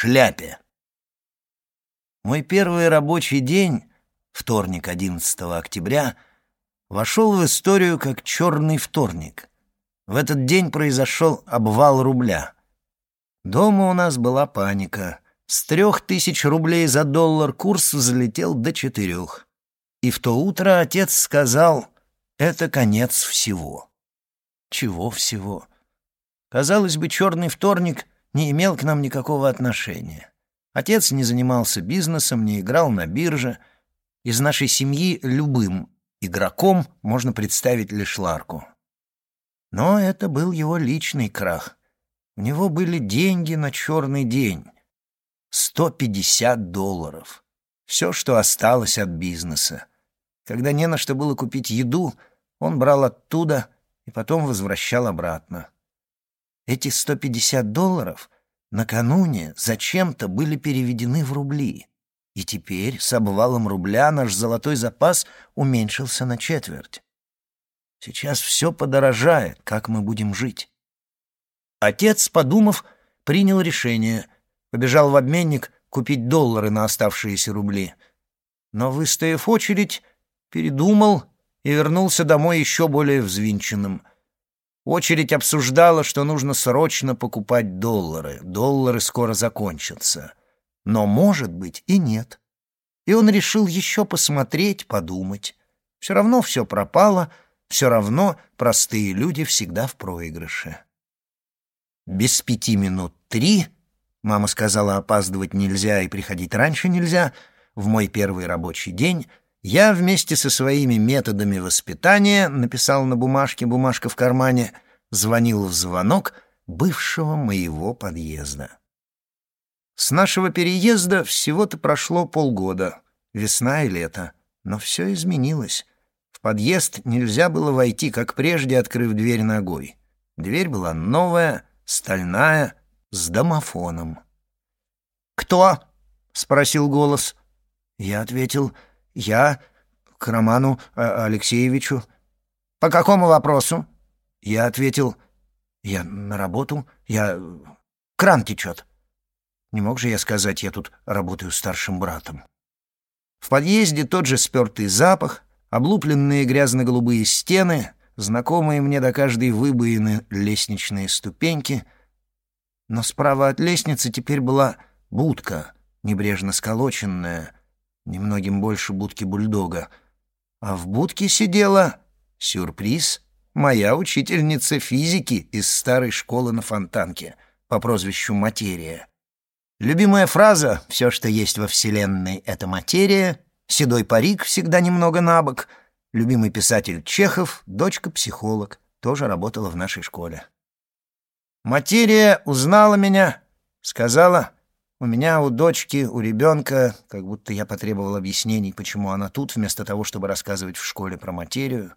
шляпе. Мой первый рабочий день, вторник 11 октября, вошел в историю как черный вторник. В этот день произошел обвал рубля. Дома у нас была паника. С трех тысяч рублей за доллар курс взлетел до четырех. И в то утро отец сказал, это конец всего. Чего всего? Казалось бы, черный вторник не имел к нам никакого отношения. Отец не занимался бизнесом, не играл на бирже. Из нашей семьи любым игроком можно представить лишь Ларку. Но это был его личный крах. У него были деньги на черный день. 150 долларов. Все, что осталось от бизнеса. Когда не на что было купить еду, он брал оттуда и потом возвращал обратно. Эти 150 долларов накануне зачем-то были переведены в рубли. И теперь с обвалом рубля наш золотой запас уменьшился на четверть. Сейчас все подорожает, как мы будем жить. Отец, подумав, принял решение. Побежал в обменник купить доллары на оставшиеся рубли. Но, выстояв очередь, передумал и вернулся домой еще более взвинченным. Очередь обсуждала, что нужно срочно покупать доллары. Доллары скоро закончатся. Но, может быть, и нет. И он решил еще посмотреть, подумать. Все равно все пропало — все равно простые люди всегда в проигрыше. Без пяти минут три, мама сказала, опаздывать нельзя и приходить раньше нельзя, в мой первый рабочий день я вместе со своими методами воспитания написал на бумажке, бумажка в кармане, звонил в звонок бывшего моего подъезда. С нашего переезда всего-то прошло полгода, весна и лето, но все изменилось. В подъезд нельзя было войти, как прежде, открыв дверь ногой. Дверь была новая, стальная, с домофоном. «Кто?» — спросил голос. Я ответил, «Я к Роману а, Алексеевичу». «По какому вопросу?» Я ответил, «Я на работу, я... кран течет». Не мог же я сказать, я тут работаю старшим братом. В подъезде тот же спертый запах, облупленные грязно-голубые стены, знакомые мне до каждой выбоины лестничные ступеньки. Но справа от лестницы теперь была будка, небрежно сколоченная, немногим больше будки бульдога. А в будке сидела, сюрприз, моя учительница физики из старой школы на Фонтанке по прозвищу Материя. Любимая фраза «все, что есть во Вселенной, — это материя» седой парик всегда немного набок, любимый писатель Чехов, дочка-психолог, тоже работала в нашей школе. Материя узнала меня, сказала, у меня, у дочки, у ребенка, как будто я потребовал объяснений, почему она тут, вместо того, чтобы рассказывать в школе про материю.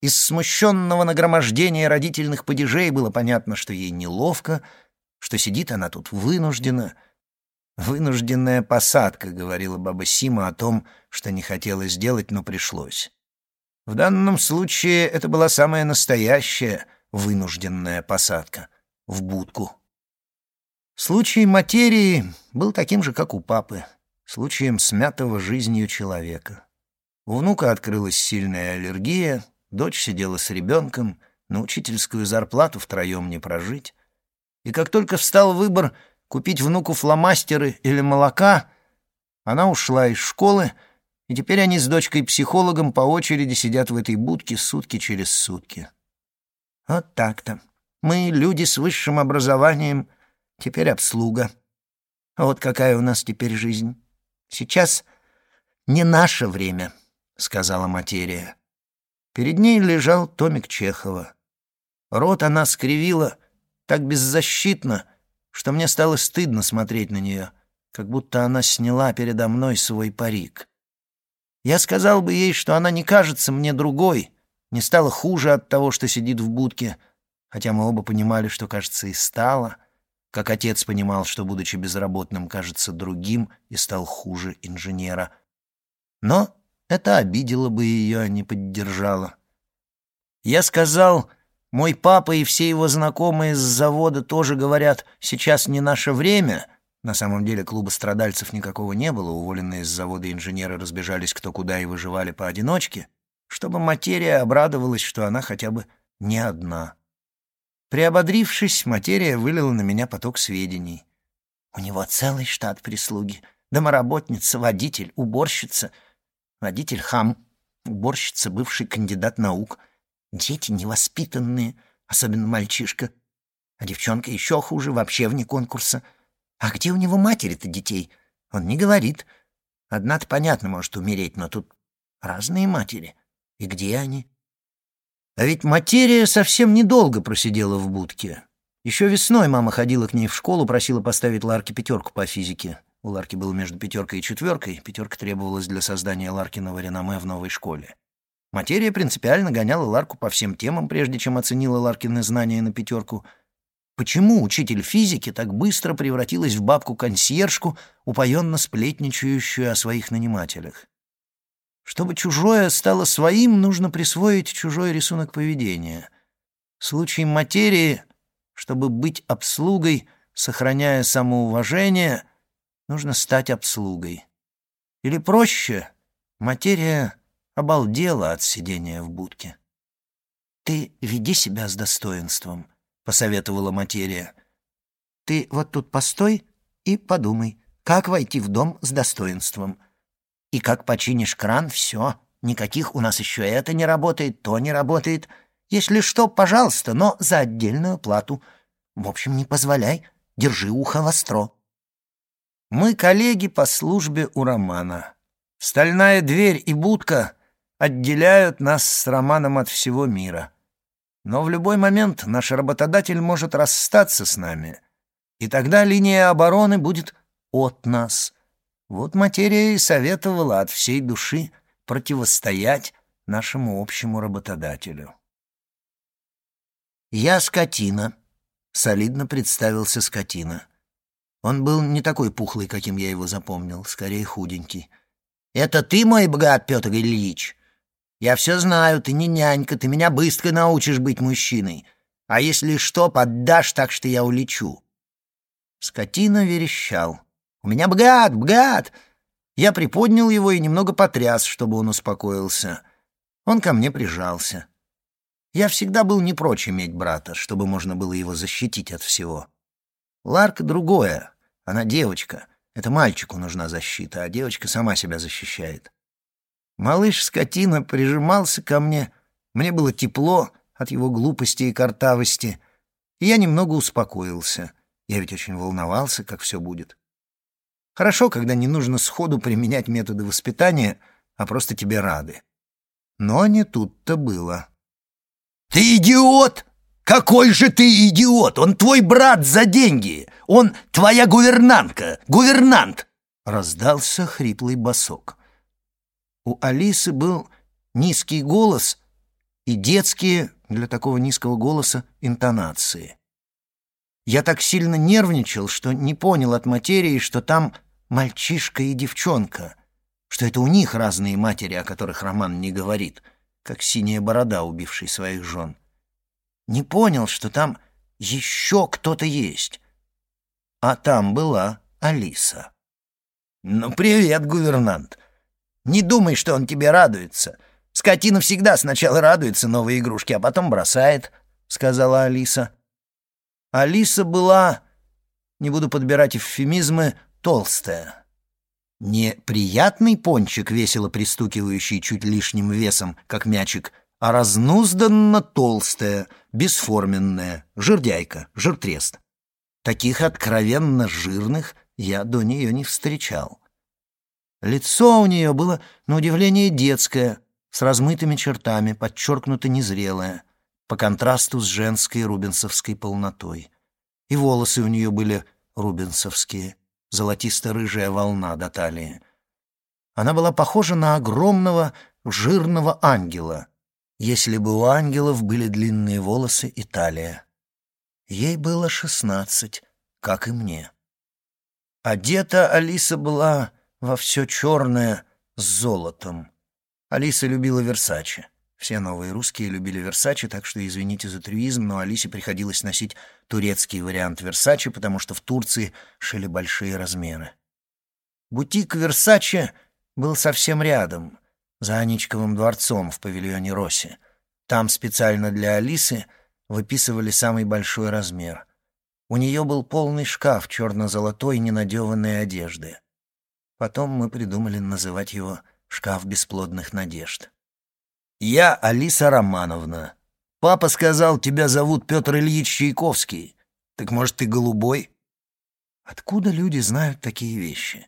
Из смущенного нагромождения родительных падежей было понятно, что ей неловко, что сидит она тут вынуждена — «Вынужденная посадка», — говорила баба Сима о том, что не хотела сделать, но пришлось. В данном случае это была самая настоящая вынужденная посадка в будку. Случай материи был таким же, как у папы, случаем смятого жизнью человека. У внука открылась сильная аллергия, дочь сидела с ребенком, на учительскую зарплату втроем не прожить. И как только встал выбор — купить внуку фломастеры или молока, она ушла из школы, и теперь они с дочкой-психологом по очереди сидят в этой будке сутки через сутки. Вот так-то. Мы, люди с высшим образованием, теперь обслуга. Вот какая у нас теперь жизнь. Сейчас не наше время, — сказала материя. Перед ней лежал томик Чехова. Рот она скривила так беззащитно, что мне стало стыдно смотреть на нее, как будто она сняла передо мной свой парик. Я сказал бы ей, что она не кажется мне другой, не стала хуже от того, что сидит в будке, хотя мы оба понимали, что, кажется, и стала, как отец понимал, что, будучи безработным, кажется другим и стал хуже инженера. Но это обидело бы ее, а не поддержало. Я сказал, мой папа и все его знакомые с завода тоже говорят, сейчас не наше время, На самом деле клуба страдальцев никакого не было, уволенные с завода инженеры разбежались кто куда и выживали поодиночке, чтобы материя обрадовалась, что она хотя бы не одна. Приободрившись, материя вылила на меня поток сведений. У него целый штат прислуги. Домоработница, водитель, уборщица. Водитель хам, уборщица, бывший кандидат наук. Дети невоспитанные, особенно мальчишка. А девчонка еще хуже, вообще вне конкурса. А где у него матери-то детей? Он не говорит. Одна-то, понятно, может умереть, но тут разные матери. И где они? А ведь материя совсем недолго просидела в будке. Еще весной мама ходила к ней в школу, просила поставить Ларке пятерку по физике. У Ларки было между пятеркой и четверкой. Пятерка требовалась для создания Ларкиного реноме в новой школе. Материя принципиально гоняла Ларку по всем темам, прежде чем оценила Ларкины знания на пятерку — Почему учитель физики так быстро превратилась в бабку-консьержку, упоенно сплетничающую о своих нанимателях? Чтобы чужое стало своим, нужно присвоить чужой рисунок поведения. В случае материи, чтобы быть обслугой, сохраняя самоуважение, нужно стать обслугой. Или проще, материя обалдела от сидения в будке. Ты веди себя с достоинством — посоветовала материя. «Ты вот тут постой и подумай, как войти в дом с достоинством. И как починишь кран — все. Никаких у нас еще это не работает, то не работает. Если что, пожалуйста, но за отдельную плату. В общем, не позволяй, держи ухо востро». Мы коллеги по службе у Романа. Стальная дверь и будка отделяют нас с Романом от всего мира. Но в любой момент наш работодатель может расстаться с нами, и тогда линия обороны будет от нас. Вот материя и советовала от всей души противостоять нашему общему работодателю. «Я скотина», — солидно представился скотина. Он был не такой пухлый, каким я его запомнил, скорее худенький. «Это ты мой богат, Петр Ильич?» Я все знаю, ты не нянька, ты меня быстро научишь быть мужчиной. А если что, поддашь так, что я улечу». Скотина верещал. «У меня бгат, бгат!» Я приподнял его и немного потряс, чтобы он успокоился. Он ко мне прижался. Я всегда был не прочь иметь брата, чтобы можно было его защитить от всего. Ларка другое. Она девочка. Это мальчику нужна защита, а девочка сама себя защищает. Малыш-скотина прижимался ко мне. Мне было тепло от его глупости и картавости, и я немного успокоился. Я ведь очень волновался, как все будет. Хорошо, когда не нужно сходу применять методы воспитания, а просто тебе рады. Но не тут-то было. «Ты идиот! Какой же ты идиот! Он твой брат за деньги! Он твоя гувернантка! Гувернант!» Раздался хриплый босок. У Алисы был низкий голос и детские для такого низкого голоса интонации. Я так сильно нервничал, что не понял от материи, что там мальчишка и девчонка, что это у них разные матери, о которых Роман не говорит, как синяя борода, убивший своих жен. Не понял, что там еще кто-то есть. А там была Алиса. «Ну, привет, гувернант!» Не думай, что он тебе радуется. Скотина всегда сначала радуется новой игрушке, а потом бросает», — сказала Алиса. Алиса была, не буду подбирать эвфемизмы, толстая. Не приятный пончик, весело пристукивающий чуть лишним весом, как мячик, а разнузданно толстая, бесформенная, жирдяйка, жиртрест. Таких откровенно жирных я до нее не встречал. Лицо у нее было, на удивление, детское, с размытыми чертами, подчеркнуто незрелое, по контрасту с женской рубинсовской полнотой. И волосы у нее были рубинсовские, золотисто-рыжая волна до талии. Она была похожа на огромного жирного ангела, если бы у ангелов были длинные волосы и талия. Ей было шестнадцать, как и мне. Одета Алиса была во все черное с золотом. Алиса любила Версаче. Все новые русские любили Версаче, так что извините за трюизм, но Алисе приходилось носить турецкий вариант Версаче, потому что в Турции шили большие размеры. Бутик Версаче был совсем рядом, за Аничковым дворцом в павильоне Росси. Там специально для Алисы выписывали самый большой размер. У нее был полный шкаф черно-золотой ненадеванной одежды. Потом мы придумали называть его «шкаф бесплодных надежд». «Я Алиса Романовна. Папа сказал, тебя зовут Петр Ильич Чайковский. Так, может, ты голубой?» Откуда люди знают такие вещи?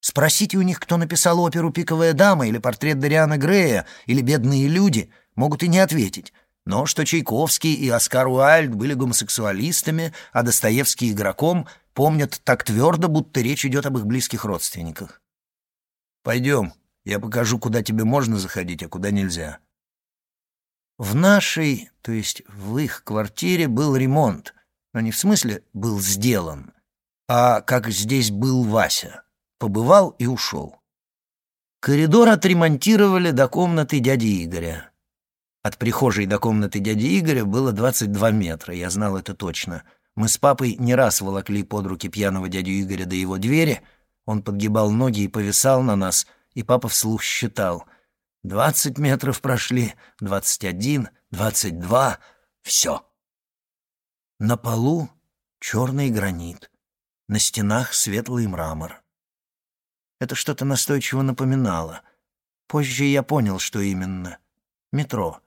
Спросите у них, кто написал оперу «Пиковая дама» или портрет Дариана Грея или «Бедные люди», могут и не ответить. Но что Чайковский и Оскар Уайльд были гомосексуалистами, а Достоевский игроком, помнят так твердо, будто речь идет об их близких родственниках. «Пойдем, я покажу, куда тебе можно заходить, а куда нельзя». В нашей, то есть в их квартире был ремонт, но не в смысле «был сделан», а как здесь был Вася. Побывал и ушел. Коридор отремонтировали до комнаты дяди Игоря. От прихожей до комнаты дяди Игоря было 22 метра, я знал это точно. Мы с папой не раз волокли под руки пьяного дядю Игоря до его двери, он подгибал ноги и повисал на нас — и папа вслух считал. «Двадцать метров прошли, двадцать один, двадцать два, все». На полу черный гранит, на стенах светлый мрамор. Это что-то настойчиво напоминало. Позже я понял, что именно. Метро.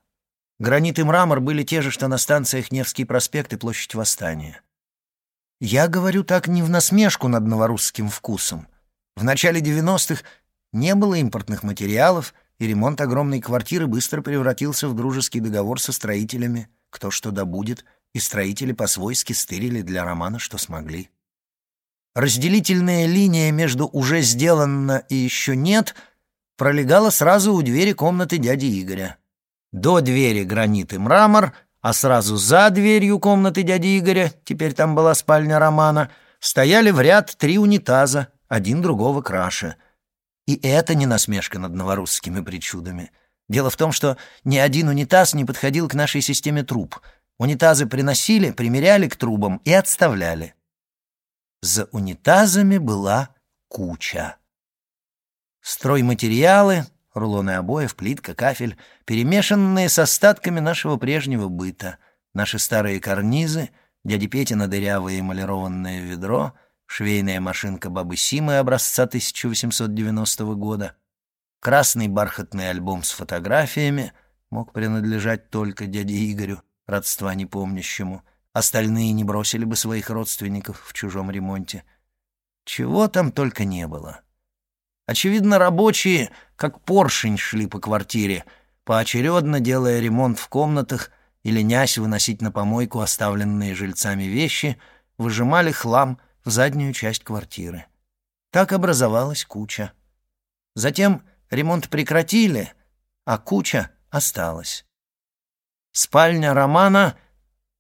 Гранит и мрамор были те же, что на станциях Невский проспект и площадь Восстания. Я говорю так не в насмешку над новорусским вкусом. В начале девяностых не было импортных материалов, и ремонт огромной квартиры быстро превратился в дружеский договор со строителями, кто что добудет, и строители по-свойски стырили для романа, что смогли. Разделительная линия между «уже сделано» и «еще нет» пролегала сразу у двери комнаты дяди Игоря. До двери гранит и мрамор, а сразу за дверью комнаты дяди Игоря, теперь там была спальня Романа, стояли в ряд три унитаза, один другого краше — и это не насмешка над новорусскими причудами. Дело в том, что ни один унитаз не подходил к нашей системе труб. Унитазы приносили, примеряли к трубам и отставляли. За унитазами была куча. Стройматериалы, рулоны обоев, плитка, кафель, перемешанные с остатками нашего прежнего быта, наши старые карнизы, дяди Петина дырявое эмалированное ведро — швейная машинка бабы Симы образца 1890 года, красный бархатный альбом с фотографиями мог принадлежать только дяде Игорю, родства непомнящему. Остальные не бросили бы своих родственников в чужом ремонте. Чего там только не было. Очевидно, рабочие, как поршень, шли по квартире, поочередно делая ремонт в комнатах или нясь выносить на помойку оставленные жильцами вещи, выжимали хлам в заднюю часть квартиры. Так образовалась куча. Затем ремонт прекратили, а куча осталась. Спальня Романа...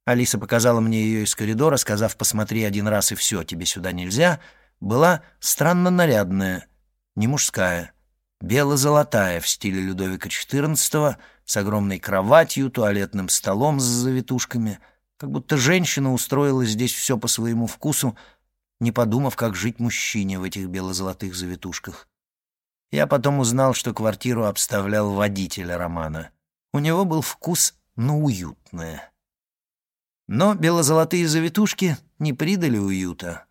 Алиса показала мне ее из коридора, сказав «посмотри один раз и все, тебе сюда нельзя», была странно нарядная, не мужская, бело-золотая в стиле Людовика XIV, с огромной кроватью, туалетным столом с завитушками, как будто женщина устроила здесь все по своему вкусу, не подумав, как жить мужчине в этих бело-золотых завитушках. Я потом узнал, что квартиру обставлял водитель Романа. У него был вкус на уютное. Но бело-золотые завитушки не придали уюта.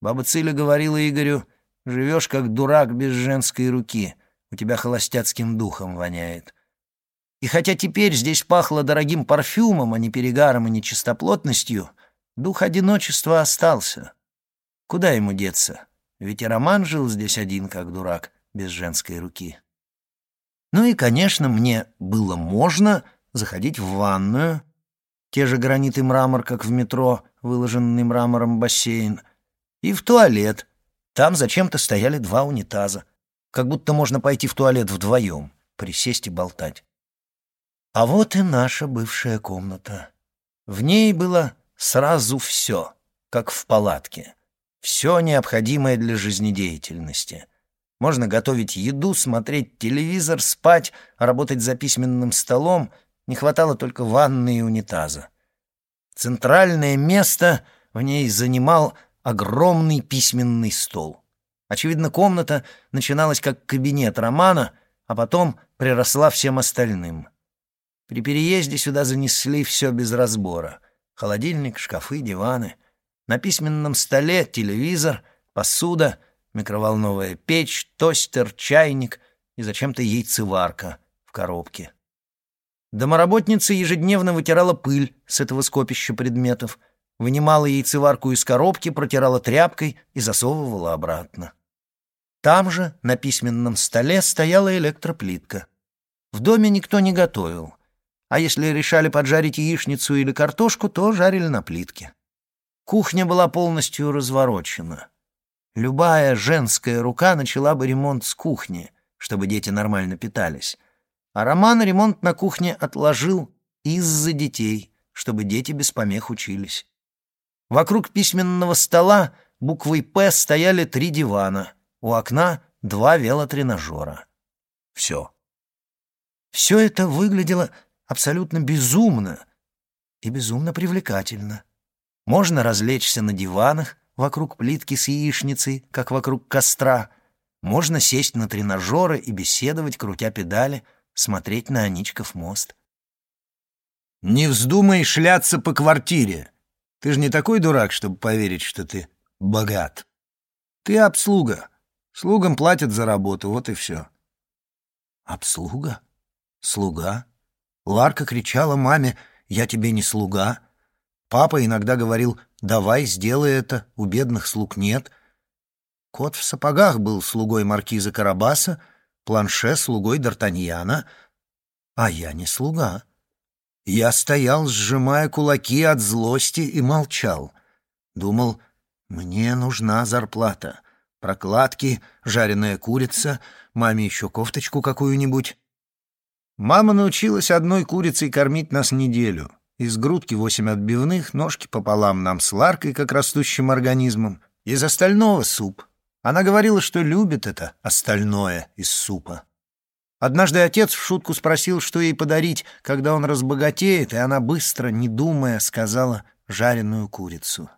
Баба Циля говорила Игорю, «Живешь как дурак без женской руки, у тебя холостяцким духом воняет». И хотя теперь здесь пахло дорогим парфюмом, а не перегаром и не чистоплотностью, дух одиночества остался — Куда ему деться? Ведь и Роман жил здесь один, как дурак, без женской руки. Ну и, конечно, мне было можно заходить в ванную. Те же гранит и мрамор, как в метро, выложенный мрамором бассейн. И в туалет. Там зачем-то стояли два унитаза. Как будто можно пойти в туалет вдвоем, присесть и болтать. А вот и наша бывшая комната. В ней было сразу все, как в палатке. Все необходимое для жизнедеятельности. Можно готовить еду, смотреть телевизор, спать, работать за письменным столом. Не хватало только ванны и унитаза. Центральное место в ней занимал огромный письменный стол. Очевидно, комната начиналась как кабинет романа, а потом приросла всем остальным. При переезде сюда занесли все без разбора. Холодильник, шкафы, диваны. На письменном столе телевизор, посуда, микроволновая печь, тостер, чайник и зачем-то яйцеварка в коробке. Домоработница ежедневно вытирала пыль с этого скопища предметов, вынимала яйцеварку из коробки, протирала тряпкой и засовывала обратно. Там же, на письменном столе, стояла электроплитка. В доме никто не готовил. А если решали поджарить яичницу или картошку, то жарили на плитке. Кухня была полностью разворочена. Любая женская рука начала бы ремонт с кухни, чтобы дети нормально питались. А Роман ремонт на кухне отложил из-за детей, чтобы дети без помех учились. Вокруг письменного стола буквой «П» стояли три дивана, у окна два велотренажера. Все. Все это выглядело абсолютно безумно и безумно привлекательно. Можно развлечься на диванах вокруг плитки с яичницей, как вокруг костра. Можно сесть на тренажеры и беседовать, крутя педали, смотреть на Аничков мост. «Не вздумай шляться по квартире. Ты же не такой дурак, чтобы поверить, что ты богат. Ты обслуга. Слугам платят за работу, вот и все». «Обслуга? Слуга?» Ларка кричала маме «Я тебе не слуга». Папа иногда говорил «Давай, сделай это, у бедных слуг нет». Кот в сапогах был слугой маркиза Карабаса, планше — слугой Д'Артаньяна, а я не слуга. Я стоял, сжимая кулаки от злости, и молчал. Думал, мне нужна зарплата. Прокладки, жареная курица, маме еще кофточку какую-нибудь. Мама научилась одной курицей кормить нас неделю. Из грудки восемь отбивных, ножки пополам нам с Ларкой, как растущим организмом. Из остального суп. Она говорила, что любит это остальное из супа. Однажды отец в шутку спросил, что ей подарить, когда он разбогатеет, и она быстро, не думая, сказала «жареную курицу».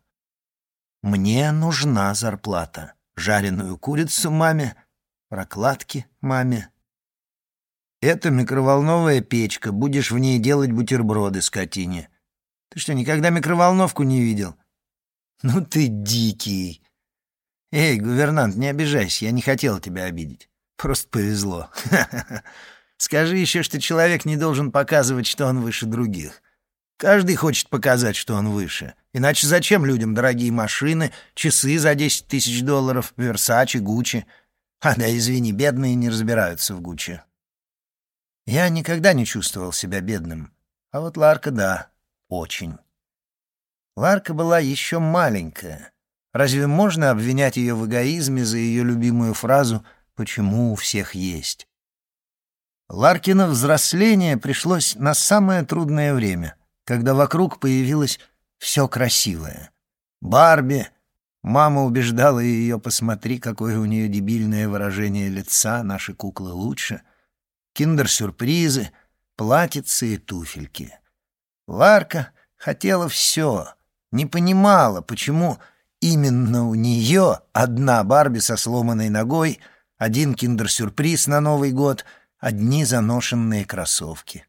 «Мне нужна зарплата. Жареную курицу маме, прокладки маме, это микроволновая печка, будешь в ней делать бутерброды скотине. Ты что, никогда микроволновку не видел? Ну ты дикий. Эй, гувернант, не обижайся, я не хотел тебя обидеть. Просто повезло. Скажи еще, что человек не должен показывать, что он выше других. Каждый хочет показать, что он выше. Иначе зачем людям дорогие машины, часы за 10 тысяч долларов, Версачи, Гуччи? А да, извини, бедные не разбираются в Гуччи. Я никогда не чувствовал себя бедным. А вот Ларка — да, очень. Ларка была еще маленькая. Разве можно обвинять ее в эгоизме за ее любимую фразу «почему у всех есть»? Ларкино взросление пришлось на самое трудное время, когда вокруг появилось все красивое. Барби, мама убеждала ее, посмотри, какое у нее дебильное выражение лица, наши куклы лучше — киндер-сюрпризы, платьицы и туфельки. Ларка хотела все, не понимала, почему именно у нее одна Барби со сломанной ногой, один киндер-сюрприз на Новый год, одни заношенные кроссовки.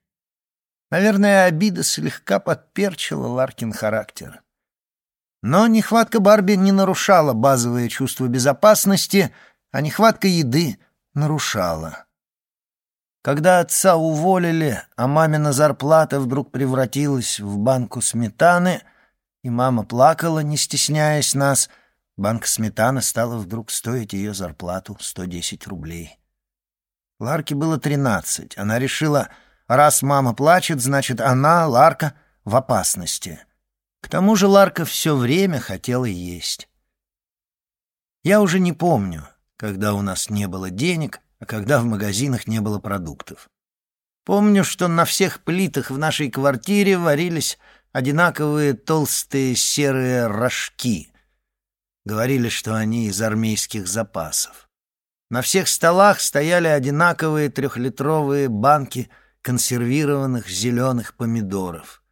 Наверное, обида слегка подперчила Ларкин характер. Но нехватка Барби не нарушала базовое чувство безопасности, а нехватка еды нарушала. Когда отца уволили, а мамина зарплата вдруг превратилась в банку сметаны, и мама плакала, не стесняясь нас, банка сметаны стала вдруг стоить ее зарплату 110 рублей. Ларке было 13. Она решила, раз мама плачет, значит, она, Ларка, в опасности. К тому же Ларка все время хотела есть. Я уже не помню, когда у нас не было денег — а когда в магазинах не было продуктов. Помню, что на всех плитах в нашей квартире варились одинаковые толстые серые рожки. Говорили, что они из армейских запасов. На всех столах стояли одинаковые трехлитровые банки консервированных зеленых помидоров.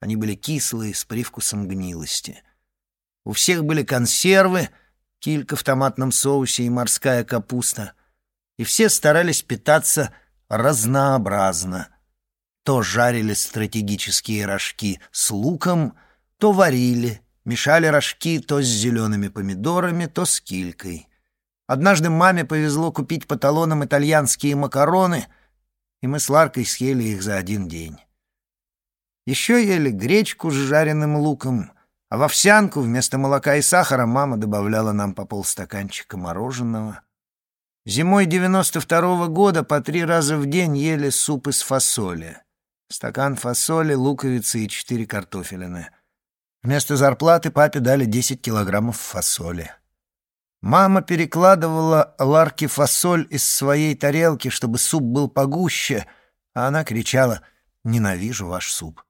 Они были кислые, с привкусом гнилости. У всех были консервы, килька в томатном соусе и морская капуста. И все старались питаться разнообразно. То жарили стратегические рожки с луком, то варили, мешали рожки то с зелеными помидорами, то с килькой. Однажды маме повезло купить по талонам итальянские макароны, и мы с Ларкой съели их за один день. Еще ели гречку с жареным луком, а в овсянку вместо молока и сахара мама добавляла нам по полстаканчика мороженого. Зимой 92-го года по три раза в день ели суп из фасоли. Стакан фасоли, луковицы и четыре картофелины. Вместо зарплаты папе дали 10 килограммов фасоли. Мама перекладывала Ларке фасоль из своей тарелки, чтобы суп был погуще, а она кричала «Ненавижу ваш суп».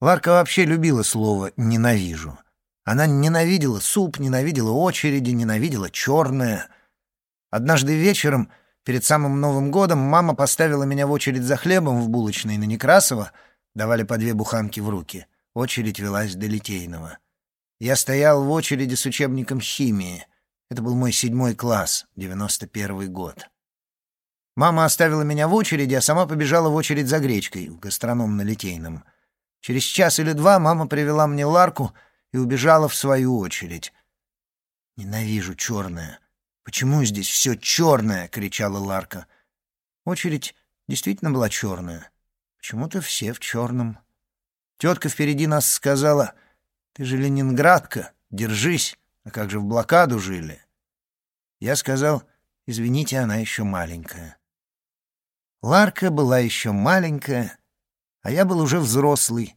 Ларка вообще любила слово «ненавижу». Она ненавидела суп, ненавидела очереди, ненавидела черное. Однажды вечером, перед самым Новым годом, мама поставила меня в очередь за хлебом в булочной на Некрасова, давали по две буханки в руки. Очередь велась до Литейного. Я стоял в очереди с учебником химии — это был мой седьмой класс, девяносто первый год. Мама оставила меня в очереди, а сама побежала в очередь за гречкой в гастроном на Литейном. Через час или два мама привела мне Ларку и убежала в свою очередь. «Ненавижу черное. Почему здесь все черное?» — кричала Ларка. Очередь действительно была черная. Почему-то все в черном. Тетка впереди нас сказала, «Ты же ленинградка, держись». А как же в блокаду жили? Я сказал, извините, она еще маленькая. Ларка была еще маленькая, а я был уже взрослый.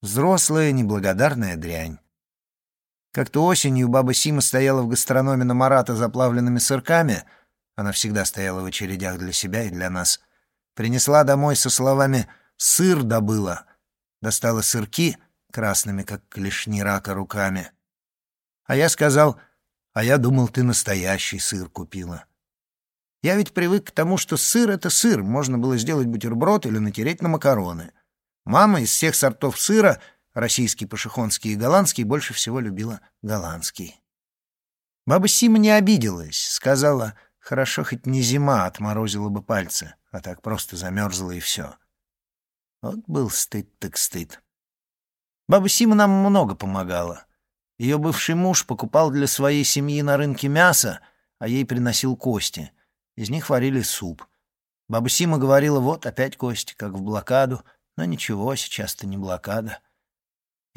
Взрослая неблагодарная дрянь. Как-то осенью баба Сима стояла в гастрономе на Марата заплавленными сырками, она всегда стояла в очередях для себя и для нас, принесла домой со словами «сыр добыла», достала сырки красными, как клешни рака, руками — а я сказал, а я думал, ты настоящий сыр купила. Я ведь привык к тому, что сыр — это сыр, можно было сделать бутерброд или натереть на макароны. Мама из всех сортов сыра, российский, пашихонский и голландский, больше всего любила голландский. Баба Сима не обиделась, сказала, хорошо, хоть не зима, отморозила бы пальцы, а так просто замерзла и все. Вот был стыд так стыд. Баба Сима нам много помогала. Ее бывший муж покупал для своей семьи на рынке мясо, а ей приносил кости. Из них варили суп. Баба Сима говорила, вот опять кости, как в блокаду. Но ничего, сейчас-то не блокада.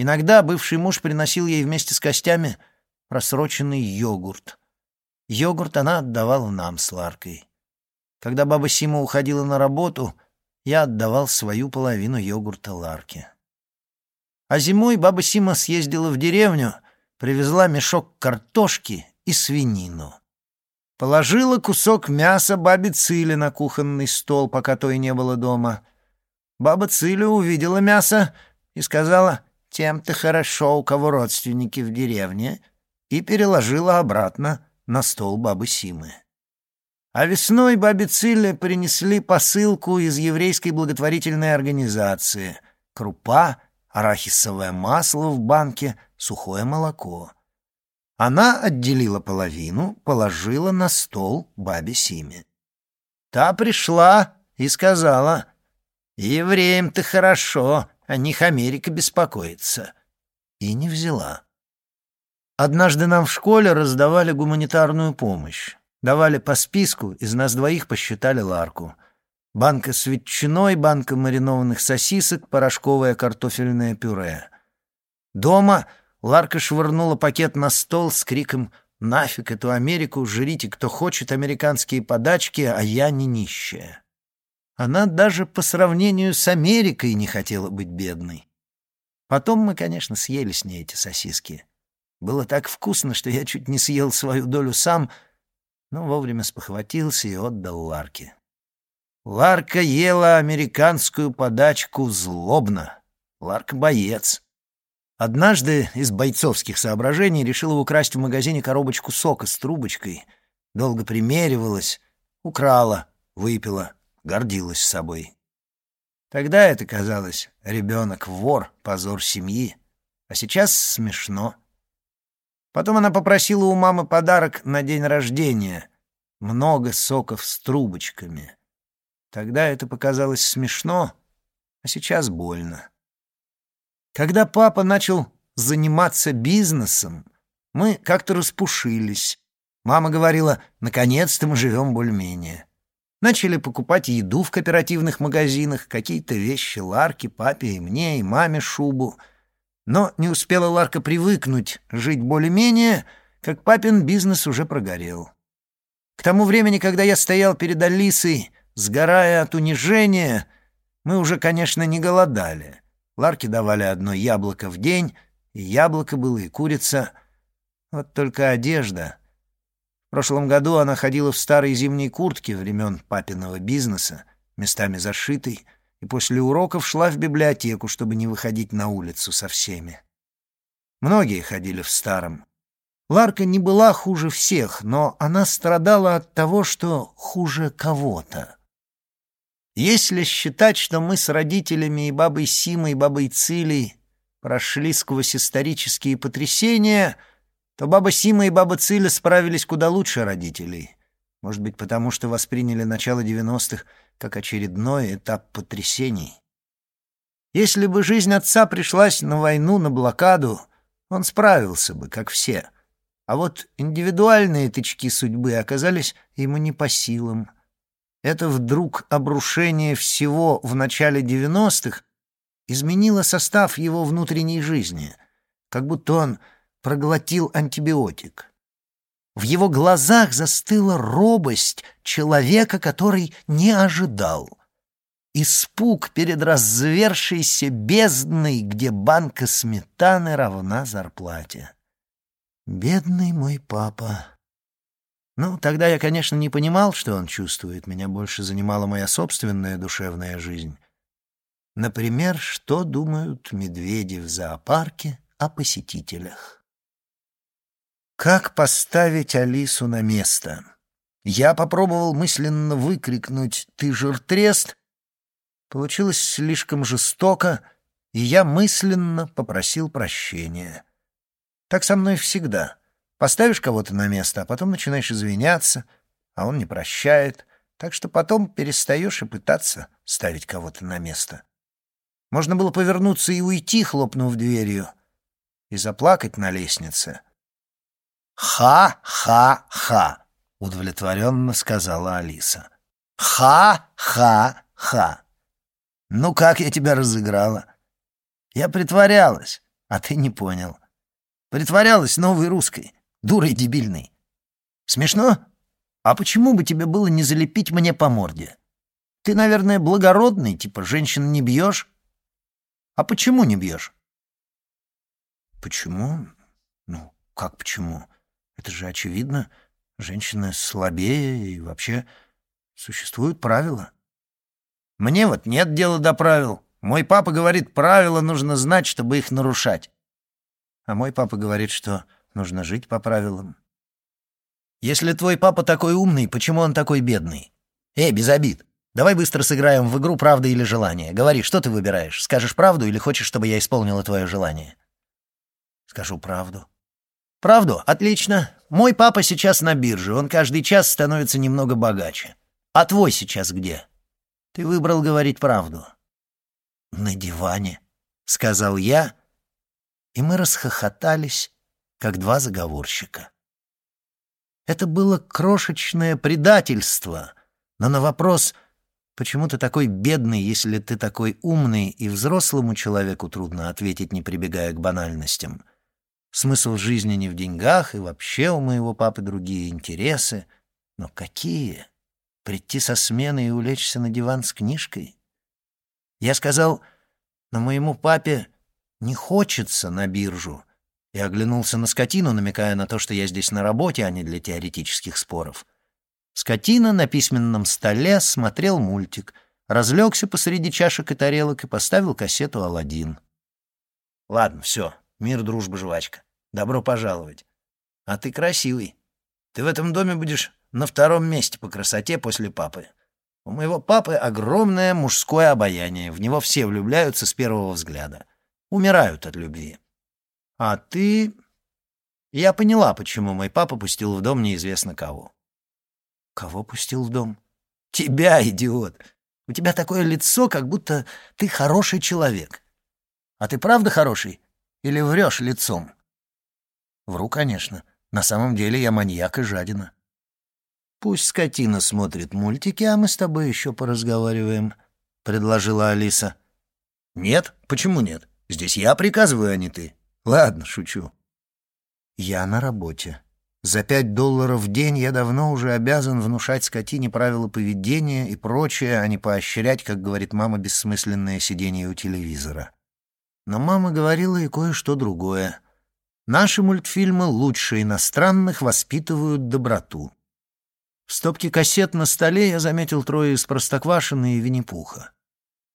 Иногда бывший муж приносил ей вместе с костями просроченный йогурт. Йогурт она отдавала нам с Ларкой. Когда баба Сима уходила на работу, я отдавал свою половину йогурта Ларке. А зимой баба Сима съездила в деревню — привезла мешок картошки и свинину. Положила кусок мяса бабе Циле на кухонный стол, пока той не было дома. Баба Циля увидела мясо и сказала, «Тем-то хорошо, у кого родственники в деревне», и переложила обратно на стол бабы Симы. А весной бабе Цилле принесли посылку из еврейской благотворительной организации. Крупа, арахисовое масло в банке — сухое молоко. Она отделила половину, положила на стол бабе Симе. Та пришла и сказала, «Евреям-то хорошо, о них Америка беспокоится». И не взяла. Однажды нам в школе раздавали гуманитарную помощь. Давали по списку, из нас двоих посчитали ларку. Банка с ветчиной, банка маринованных сосисок, порошковое картофельное пюре. Дома Ларка швырнула пакет на стол с криком «Нафиг эту Америку, жрите, кто хочет американские подачки, а я не нищая». Она даже по сравнению с Америкой не хотела быть бедной. Потом мы, конечно, съели с ней эти сосиски. Было так вкусно, что я чуть не съел свою долю сам, но вовремя спохватился и отдал Ларке. Ларка ела американскую подачку злобно. Ларка боец. Однажды из бойцовских соображений решила украсть в магазине коробочку сока с трубочкой долго примеривалась, украла, выпила, гордилась собой. Тогда это казалось ребенок-вор, позор семьи, а сейчас смешно. Потом она попросила у мамы подарок на день рождения — много соков с трубочками. Тогда это показалось смешно, а сейчас больно. Когда папа начал заниматься бизнесом, мы как-то распушились. Мама говорила, наконец-то мы живем более-менее. Начали покупать еду в кооперативных магазинах, какие-то вещи Ларке, папе и мне, и маме шубу. Но не успела Ларка привыкнуть жить более-менее, как папин бизнес уже прогорел. К тому времени, когда я стоял перед Алисой, сгорая от унижения, мы уже, конечно, не голодали. Ларке давали одно яблоко в день, и яблоко было, и курица. Вот только одежда. В прошлом году она ходила в старой зимней куртке времен папиного бизнеса, местами зашитой, и после уроков шла в библиотеку, чтобы не выходить на улицу со всеми. Многие ходили в старом. Ларка не была хуже всех, но она страдала от того, что хуже кого-то. Если считать, что мы с родителями и бабой Симой, и бабой Цилей прошли сквозь исторические потрясения, то баба Сима и баба Циля справились куда лучше родителей. Может быть, потому что восприняли начало девяностых как очередной этап потрясений. Если бы жизнь отца пришлась на войну, на блокаду, он справился бы, как все. А вот индивидуальные тычки судьбы оказались ему не по силам — это вдруг обрушение всего в начале девяностых изменило состав его внутренней жизни, как будто он проглотил антибиотик. В его глазах застыла робость человека, который не ожидал. Испуг перед развершейся бездной, где банка сметаны равна зарплате. «Бедный мой папа», ну, тогда я, конечно, не понимал, что он чувствует. Меня больше занимала моя собственная душевная жизнь. Например, что думают медведи в зоопарке о посетителях. Как поставить Алису на место? Я попробовал мысленно выкрикнуть «Ты жиртрест!» Получилось слишком жестоко, и я мысленно попросил прощения. Так со мной всегда — Поставишь кого-то на место, а потом начинаешь извиняться, а он не прощает, так что потом перестаешь и пытаться ставить кого-то на место. Можно было повернуться и уйти, хлопнув дверью, и заплакать на лестнице. «Ха-ха-ха!» — удовлетворенно сказала Алиса. «Ха-ха-ха! Ну как я тебя разыграла? Я притворялась, а ты не понял. Притворялась новой русской. Дурой дебильной. Смешно? А почему бы тебе было не залепить мне по морде? Ты, наверное, благородный, типа женщин не бьешь? А почему не бьешь? Почему? Ну, как почему? Это же очевидно. Женщины слабее и вообще существуют правила. Мне вот нет дела до правил. Мой папа говорит, правила нужно знать, чтобы их нарушать. А мой папа говорит, что Нужно жить по правилам. Если твой папа такой умный, почему он такой бедный? Эй, без обид. Давай быстро сыграем в игру «Правда или желание». Говори, что ты выбираешь? Скажешь правду или хочешь, чтобы я исполнила твое желание? Скажу правду. Правду? Отлично. Мой папа сейчас на бирже. Он каждый час становится немного богаче. А твой сейчас где? Ты выбрал говорить правду. На диване, сказал я, и мы расхохотались как два заговорщика. Это было крошечное предательство, но на вопрос «Почему ты такой бедный, если ты такой умный?» и взрослому человеку трудно ответить, не прибегая к банальностям. Смысл жизни не в деньгах, и вообще у моего папы другие интересы. Но какие? Прийти со смены и улечься на диван с книжкой? Я сказал, но моему папе не хочется на биржу — и оглянулся на скотину, намекая на то, что я здесь на работе, а не для теоретических споров. Скотина на письменном столе смотрел мультик, разлегся посреди чашек и тарелок и поставил кассету «Аладдин». «Ладно, все, мир, дружба, жвачка. Добро пожаловать. А ты красивый. Ты в этом доме будешь на втором месте по красоте после папы. У моего папы огромное мужское обаяние, в него все влюбляются с первого взгляда. Умирают от любви. А ты... Я поняла, почему мой папа пустил в дом неизвестно кого. Кого пустил в дом? Тебя, идиот! У тебя такое лицо, как будто ты хороший человек. А ты правда хороший? Или врешь лицом? Вру, конечно. На самом деле я маньяк и жадина. Пусть скотина смотрит мультики, а мы с тобой еще поразговариваем, — предложила Алиса. Нет? Почему нет? Здесь я приказываю, а не ты. Ладно, шучу. Я на работе. За пять долларов в день я давно уже обязан внушать скотине правила поведения и прочее, а не поощрять, как говорит мама, бессмысленное сидение у телевизора. Но мама говорила и кое-что другое. Наши мультфильмы лучше иностранных воспитывают доброту. В стопке кассет на столе я заметил трое из Простоквашино и Винни-Пуха.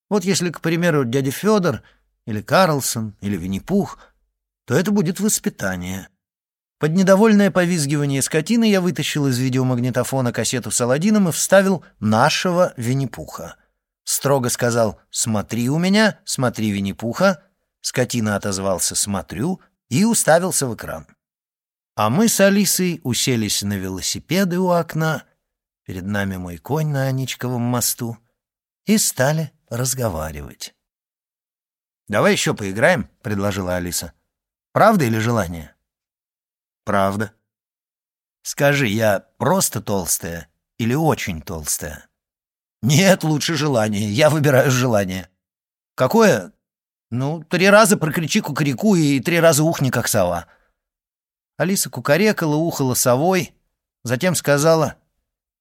Вот если, к примеру, дядя Федор или Карлсон или Винни-Пух, то это будет воспитание. Под недовольное повизгивание скотины я вытащил из видеомагнитофона кассету с Аладдином и вставил нашего Винни-Пуха. Строго сказал «Смотри у меня, смотри Винни-Пуха». Скотина отозвался «Смотрю» и уставился в экран. А мы с Алисой уселись на велосипеды у окна, перед нами мой конь на Аничковом мосту, и стали разговаривать. «Давай еще поиграем», — предложила Алиса. «Правда или желание?» «Правда». «Скажи, я просто толстая или очень толстая?» «Нет, лучше желание. Я выбираю желание». «Какое?» «Ну, три раза прокричи кукареку и три раза ухни, как сова». Алиса кукарекала, ухала совой, затем сказала,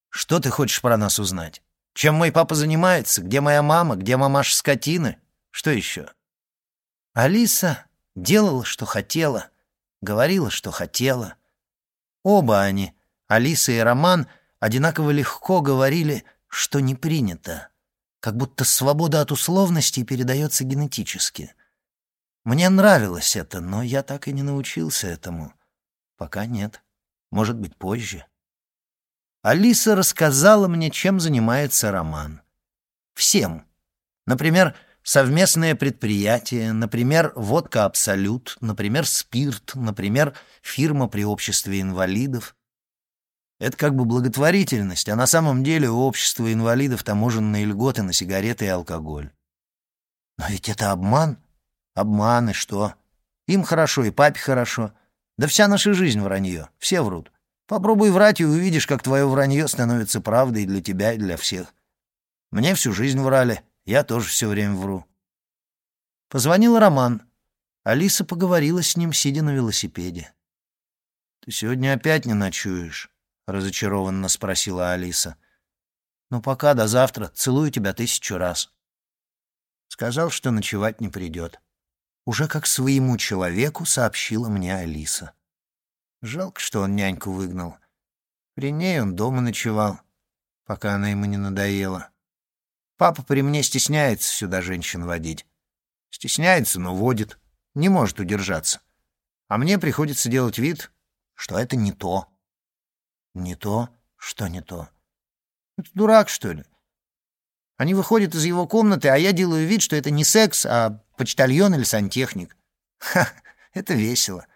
«Что ты хочешь про нас узнать? Чем мой папа занимается? Где моя мама? Где мамаша скотины? Что еще?» Алиса делала, что хотела, говорила, что хотела. Оба они, Алиса и Роман, одинаково легко говорили, что не принято, как будто свобода от условностей передается генетически. Мне нравилось это, но я так и не научился этому — Пока нет. Может быть, позже. Алиса рассказала мне, чем занимается Роман. Всем. Например, совместное предприятие, например, водка «Абсолют», например, спирт, например, фирма при обществе инвалидов. Это как бы благотворительность, а на самом деле у общества инвалидов таможенные льготы на сигареты и алкоголь. Но ведь это обман. Обман и что? Им хорошо, и папе хорошо — да вся наша жизнь вранье. Все врут. Попробуй врать, и увидишь, как твое вранье становится правдой для тебя и для всех. Мне всю жизнь врали, я тоже все время вру. Позвонил Роман. Алиса поговорила с ним, сидя на велосипеде. «Ты сегодня опять не ночуешь?» — разочарованно спросила Алиса. «Ну, пока, до завтра. Целую тебя тысячу раз». Сказал, что ночевать не придет уже как своему человеку сообщила мне Алиса. Жалко, что он няньку выгнал. При ней он дома ночевал, пока она ему не надоела. Папа при мне стесняется сюда женщин водить. Стесняется, но водит, не может удержаться. А мне приходится делать вид, что это не то. Не то? Что не то? Это дурак, что ли? Они выходят из его комнаты, а я делаю вид, что это не секс, а почтальон или сантехник. Ха, это весело.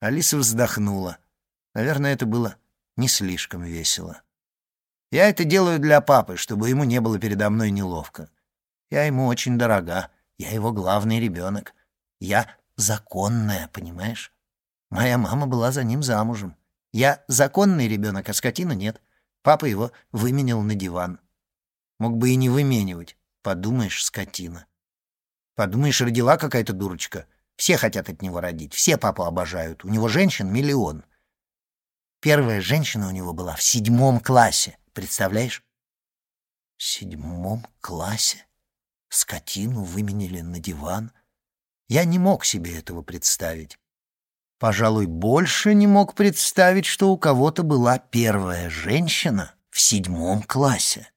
Алиса вздохнула. Наверное, это было не слишком весело. Я это делаю для папы, чтобы ему не было передо мной неловко. Я ему очень дорога. Я его главный ребенок. Я законная, понимаешь? Моя мама была за ним замужем. Я законный ребенок, а скотина нет. Папа его выменял на диван. Мог бы и не выменивать. Подумаешь, скотина. Подумаешь, родила какая-то дурочка. Все хотят от него родить, все папу обожают. У него женщин миллион. Первая женщина у него была в седьмом классе, представляешь? В седьмом классе? Скотину выменили на диван? Я не мог себе этого представить. Пожалуй, больше не мог представить, что у кого-то была первая женщина в седьмом классе.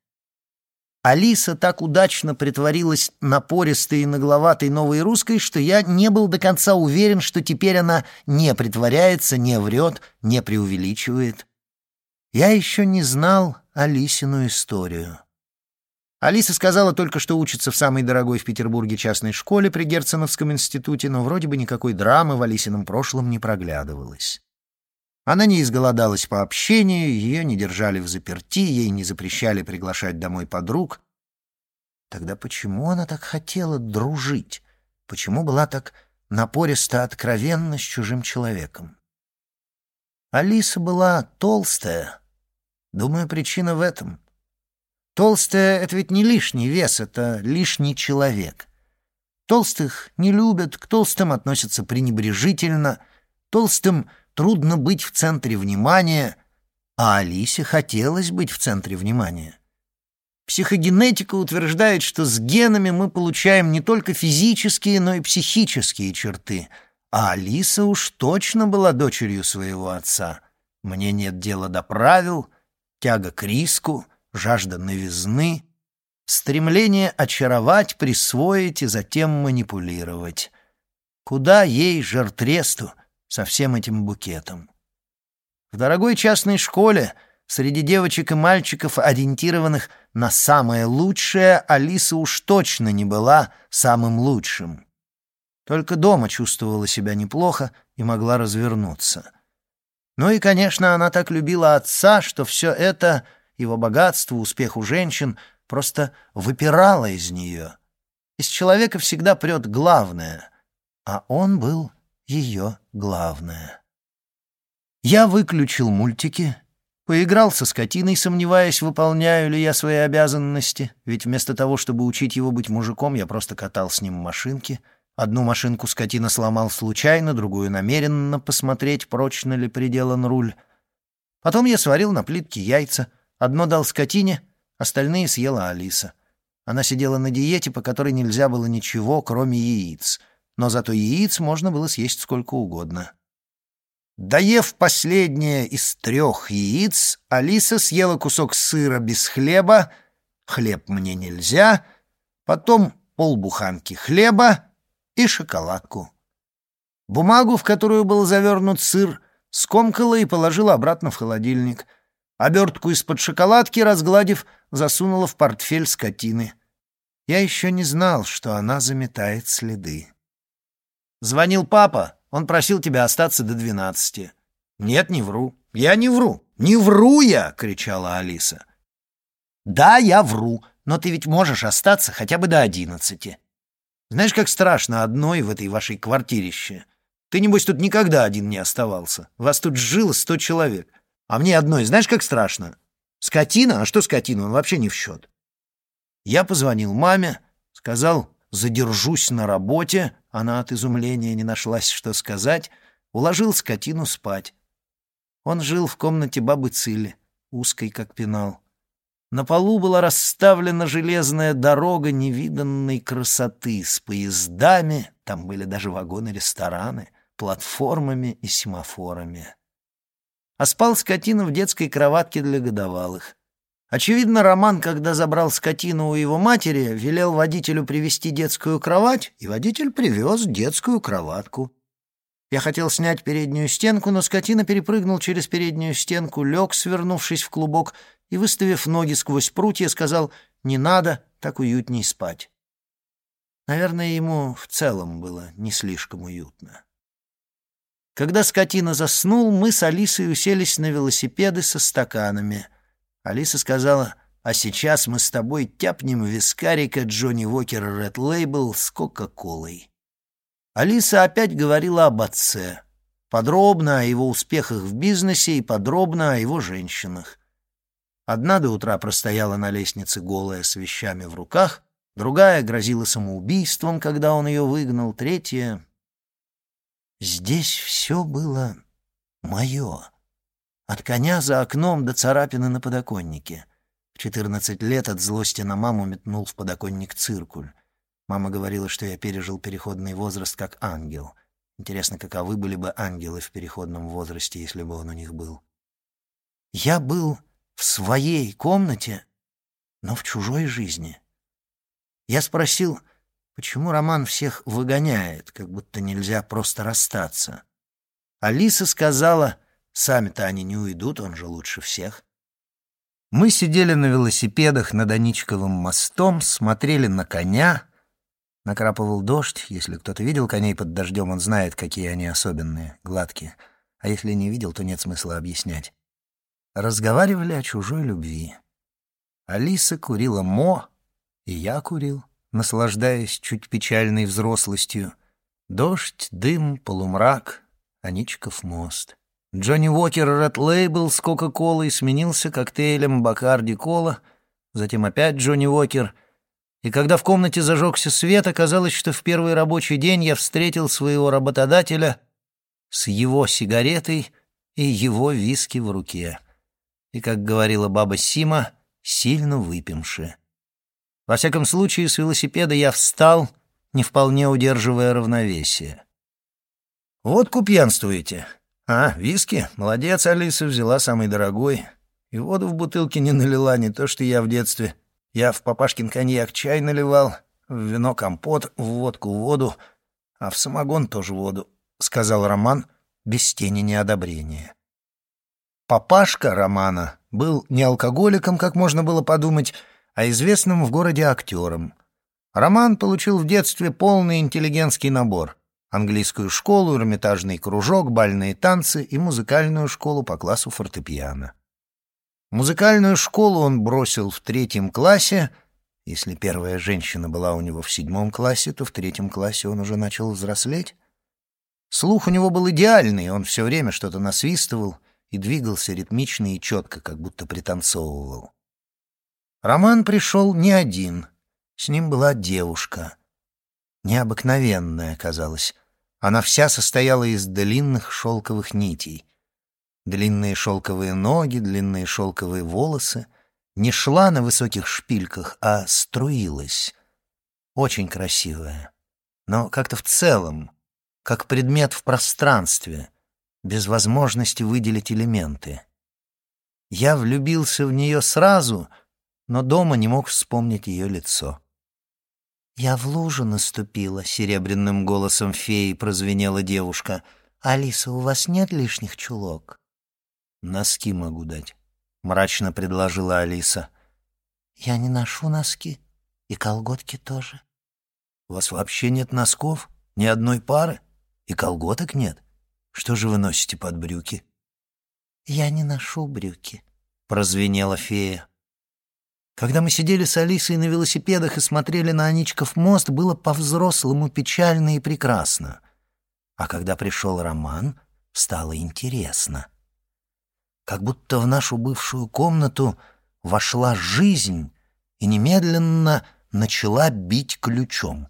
Алиса так удачно притворилась напористой и нагловатой новой русской, что я не был до конца уверен, что теперь она не притворяется, не врет, не преувеличивает. Я еще не знал Алисину историю. Алиса сказала только, что учится в самой дорогой в Петербурге частной школе при Герценовском институте, но вроде бы никакой драмы в Алисином прошлом не проглядывалось. Она не изголодалась по общению, ее не держали в заперти, ей не запрещали приглашать домой подруг. Тогда почему она так хотела дружить? Почему была так напористо откровенна с чужим человеком? Алиса была толстая. Думаю, причина в этом — Толстая — это ведь не лишний вес, это лишний человек. Толстых не любят, к толстым относятся пренебрежительно, толстым трудно быть в центре внимания, а Алисе хотелось быть в центре внимания. Психогенетика утверждает, что с генами мы получаем не только физические, но и психические черты, а Алиса уж точно была дочерью своего отца. Мне нет дела до правил, тяга к риску — жажда новизны, стремление очаровать, присвоить и затем манипулировать. Куда ей, жертресту, со всем этим букетом? В дорогой частной школе среди девочек и мальчиков, ориентированных на самое лучшее, Алиса уж точно не была самым лучшим. Только дома чувствовала себя неплохо и могла развернуться. Ну и, конечно, она так любила отца, что все это его богатство, успех у женщин просто выпирало из нее. Из человека всегда прет главное, а он был ее главное. Я выключил мультики, поиграл со скотиной, сомневаясь, выполняю ли я свои обязанности, ведь вместо того, чтобы учить его быть мужиком, я просто катал с ним машинки. Одну машинку скотина сломал случайно, другую намеренно посмотреть, прочно ли приделан руль. Потом я сварил на плитке яйца — Одно дал скотине, остальные съела Алиса. Она сидела на диете, по которой нельзя было ничего, кроме яиц. Но зато яиц можно было съесть сколько угодно. Доев последнее из трех яиц, Алиса съела кусок сыра без хлеба, хлеб мне нельзя, потом полбуханки хлеба и шоколадку. Бумагу, в которую был завернут сыр, скомкала и положила обратно в холодильник — Обертку из-под шоколадки, разгладив, засунула в портфель скотины. Я еще не знал, что она заметает следы. «Звонил папа. Он просил тебя остаться до двенадцати». «Нет, не вру. Я не вру. Не вру я!» — кричала Алиса. «Да, я вру, но ты ведь можешь остаться хотя бы до одиннадцати. Знаешь, как страшно одной в этой вашей квартирище. Ты, небось, тут никогда один не оставался. Вас тут жило сто человек. А мне одной, знаешь, как страшно? Скотина? А что скотина? Он вообще не в счет. Я позвонил маме, сказал, задержусь на работе. Она от изумления не нашлась, что сказать. Уложил скотину спать. Он жил в комнате бабы Цили, узкой, как пенал. На полу была расставлена железная дорога невиданной красоты с поездами, там были даже вагоны-рестораны, платформами и семафорами а спал скотина в детской кроватке для годовалых. Очевидно, Роман, когда забрал скотину у его матери, велел водителю привезти детскую кровать, и водитель привез детскую кроватку. Я хотел снять переднюю стенку, но скотина перепрыгнул через переднюю стенку, лег, свернувшись в клубок, и, выставив ноги сквозь прутья, сказал «Не надо, так уютней спать». Наверное, ему в целом было не слишком уютно. Когда скотина заснул, мы с Алисой уселись на велосипеды со стаканами. Алиса сказала, «А сейчас мы с тобой тяпнем вискарика Джонни Уокера Ред Лейбл с Кока-Колой». Алиса опять говорила об отце. Подробно о его успехах в бизнесе и подробно о его женщинах. Одна до утра простояла на лестнице голая с вещами в руках, другая грозила самоубийством, когда он ее выгнал, третья Здесь все было мое. От коня за окном до царапины на подоконнике. В четырнадцать лет от злости на маму метнул в подоконник циркуль. Мама говорила, что я пережил переходный возраст как ангел. Интересно, каковы были бы ангелы в переходном возрасте, если бы он у них был. Я был в своей комнате, но в чужой жизни. Я спросил, Почему роман всех выгоняет, как будто нельзя просто расстаться? Алиса сказала, Сами-то они не уйдут, он же лучше всех. Мы сидели на велосипедах над Аничковым мостом, смотрели на коня. Накрапывал дождь. Если кто-то видел коней под дождем, он знает, какие они особенные, гладкие. А если не видел, то нет смысла объяснять. Разговаривали о чужой любви. Алиса курила мо, и я курил, наслаждаясь чуть печальной взрослостью. Дождь, дым, полумрак, Аничков мост. Джонни Уокер Ред Лейбл с Кока-Колой сменился коктейлем Бакарди Кола, затем опять Джонни Уокер. И когда в комнате зажегся свет, оказалось, что в первый рабочий день я встретил своего работодателя с его сигаретой и его виски в руке. И, как говорила баба Сима, сильно выпивши. Во всяком случае, с велосипеда я встал, не вполне удерживая равновесие. «Водку пьянствуете?» «А, виски? Молодец, Алиса, взяла самый дорогой. И воду в бутылке не налила, не то что я в детстве. Я в папашкин коньяк чай наливал, в вино компот, в водку воду, а в самогон тоже воду», — сказал Роман без тени неодобрения. Папашка Романа был не алкоголиком, как можно было подумать, а известным в городе актером. Роман получил в детстве полный интеллигентский набор — английскую школу, эрмитажный кружок, бальные танцы и музыкальную школу по классу фортепиано. Музыкальную школу он бросил в третьем классе. Если первая женщина была у него в седьмом классе, то в третьем классе он уже начал взрослеть. Слух у него был идеальный, он все время что-то насвистывал и двигался ритмично и четко, как будто пританцовывал. Роман пришел не один. С ним была девушка. Необыкновенная, казалось. Она вся состояла из длинных шелковых нитей. Длинные шелковые ноги, длинные шелковые волосы. Не шла на высоких шпильках, а струилась. Очень красивая. Но как-то в целом, как предмет в пространстве, без возможности выделить элементы. Я влюбился в нее сразу — но дома не мог вспомнить ее лицо. «Я в лужу наступила», — серебряным голосом феи прозвенела девушка. «Алиса, у вас нет лишних чулок?» «Носки могу дать», — мрачно предложила Алиса. «Я не ношу носки. И колготки тоже». «У вас вообще нет носков? Ни одной пары? И колготок нет? Что же вы носите под брюки?» «Я не ношу брюки», — прозвенела фея. Когда мы сидели с Алисой на велосипедах и смотрели на Аничков мост, было по-взрослому печально и прекрасно. А когда пришел Роман, стало интересно. Как будто в нашу бывшую комнату вошла жизнь и немедленно начала бить ключом.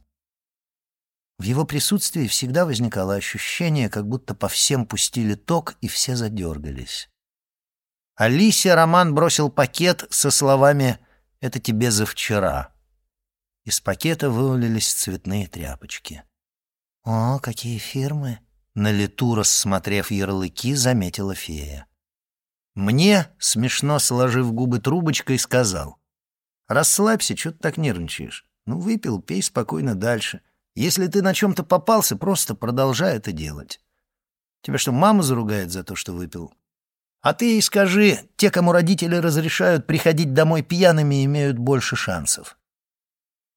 В его присутствии всегда возникало ощущение, как будто по всем пустили ток, и все задергались. Алисе Роман бросил пакет со словами это тебе за вчера». Из пакета вывалились цветные тряпочки. «О, какие фирмы!» На лету, рассмотрев ярлыки, заметила фея. Мне, смешно сложив губы трубочкой, сказал. «Расслабься, что ты так нервничаешь? Ну, выпил, пей спокойно дальше. Если ты на чем-то попался, просто продолжай это делать. Тебя что, мама заругает за то, что выпил? А ты ей скажи, те, кому родители разрешают приходить домой пьяными, имеют больше шансов.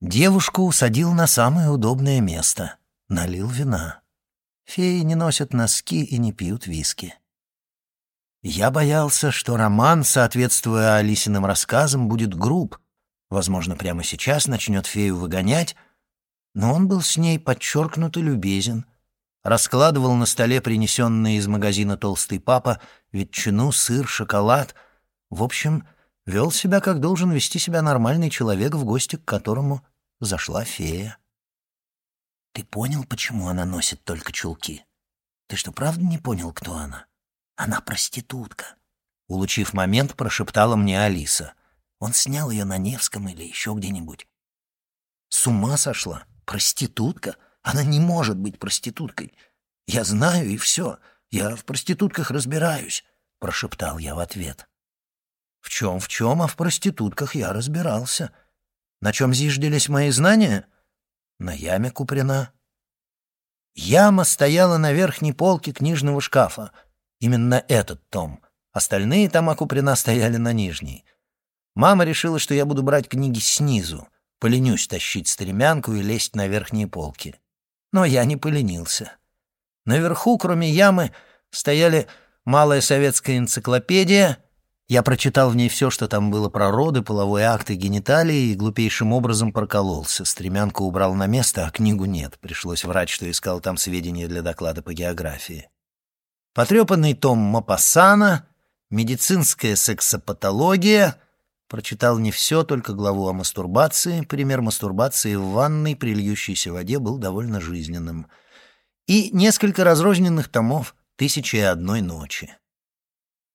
Девушку усадил на самое удобное место. Налил вина. Феи не носят носки и не пьют виски. Я боялся, что роман, соответствуя Алисиным рассказам, будет груб. Возможно, прямо сейчас начнет фею выгонять, но он был с ней подчеркнуто любезен — раскладывал на столе принесенные из магазина толстый папа ветчину, сыр, шоколад. В общем, вел себя, как должен вести себя нормальный человек, в гости к которому зашла фея. «Ты понял, почему она носит только чулки? Ты что, правда не понял, кто она? Она проститутка». Улучив момент, прошептала мне Алиса. Он снял ее на Невском или еще где-нибудь. «С ума сошла? Проститутка? Она не может быть проституткой. Я знаю, и все. Я в проститутках разбираюсь», — прошептал я в ответ. В чем, в чем, а в проститутках я разбирался. На чем зиждились мои знания? На яме Куприна. Яма стояла на верхней полке книжного шкафа. Именно этот том. Остальные тома Куприна стояли на нижней. Мама решила, что я буду брать книги снизу, поленюсь тащить стремянку и лезть на верхние полки. Но я не поленился. Наверху, кроме ямы, стояли малая советская энциклопедия. Я прочитал в ней все, что там было про роды, половые акты, гениталии, и глупейшим образом прокололся. Стремянку убрал на место, а книгу нет. Пришлось врать, что искал там сведения для доклада по географии. Потрепанный том Мапассана, медицинская сексопатология. Прочитал не все, только главу о мастурбации. Пример мастурбации в ванной при льющейся воде был довольно жизненным. И несколько разрозненных томов «Тысячи и одной ночи».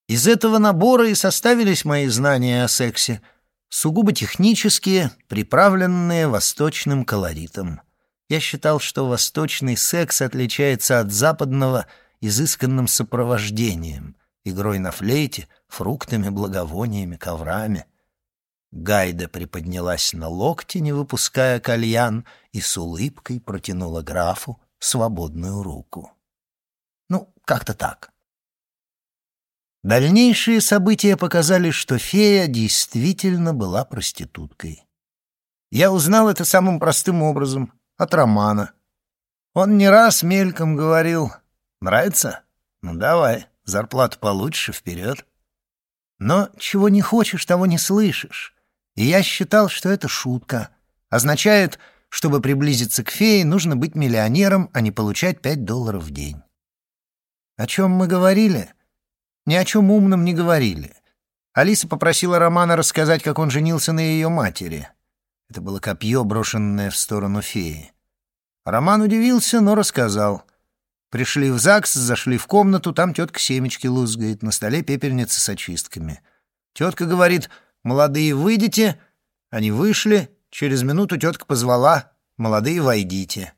Из этого набора и составились мои знания о сексе, сугубо технические, приправленные восточным колоритом. Я считал, что восточный секс отличается от западного изысканным сопровождением, игрой на флейте, фруктами, благовониями, коврами. Гайда приподнялась на локте, не выпуская кальян, и с улыбкой протянула графу свободную руку. Ну, как-то так. Дальнейшие события показали, что фея действительно была проституткой. Я узнал это самым простым образом, от Романа. Он не раз мельком говорил «Нравится? Ну давай, зарплату получше, вперед». Но чего не хочешь, того не слышишь. И я считал, что это шутка. Означает, чтобы приблизиться к фее, нужно быть миллионером, а не получать пять долларов в день. О чем мы говорили? Ни о чем умном не говорили. Алиса попросила Романа рассказать, как он женился на ее матери. Это было копье, брошенное в сторону феи. Роман удивился, но рассказал. Пришли в ЗАГС, зашли в комнату, там тетка семечки лузгает, на столе пепельница с очистками. Тетка говорит, молодые, выйдите. Они вышли, через минуту тетка позвала, молодые, войдите.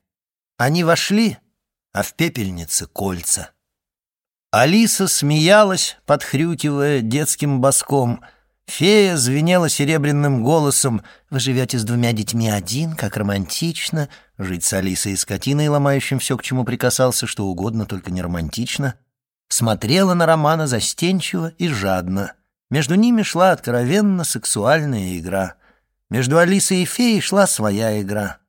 Они вошли, а в пепельнице кольца. Алиса смеялась, подхрюкивая детским боском. Фея звенела серебряным голосом. «Вы живете с двумя детьми один, как романтично. Жить с Алисой и скотиной, ломающим все, к чему прикасался, что угодно, только не романтично». Смотрела на Романа застенчиво и жадно. Между ними шла откровенно сексуальная игра. Между Алисой и феей шла своя игра.